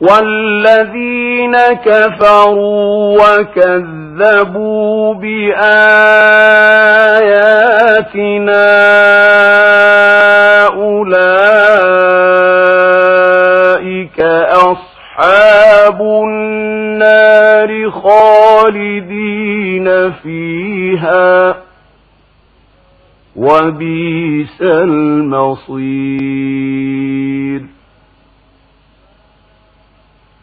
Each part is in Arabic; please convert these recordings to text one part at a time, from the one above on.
والذين كفروا وكذبوا بآياتنا أولئك أصحاب النار خالدين فيها وبئس المصير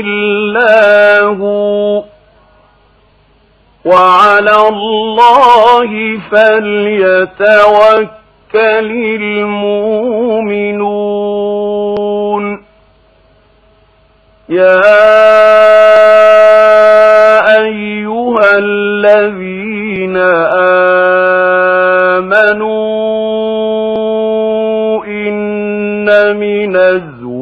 إلا هو وعلى الله فليتوكل المؤمنون. يا أيها الذين آمنوا إن من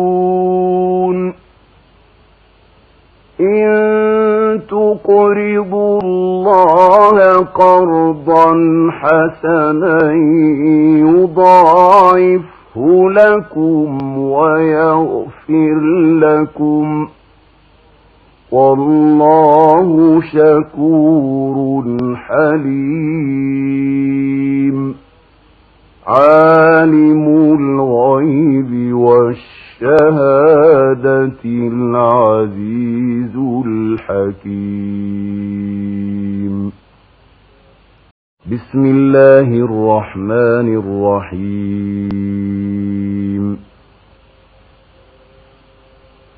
المفلحون إن تقرضوا الله قرضا حسنا يضاعفه لكم ويغفر لكم والله شكور حليم العزيز الحكيم. بسم الله الرحمن الرحيم.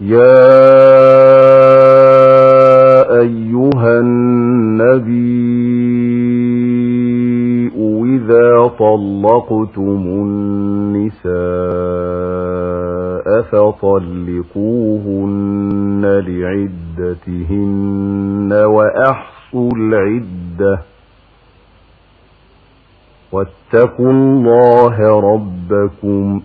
يا أيها النبي إذا طلقتم النساء فطلقوهن لعدتهن وأحصوا العدة واتقوا الله ربكم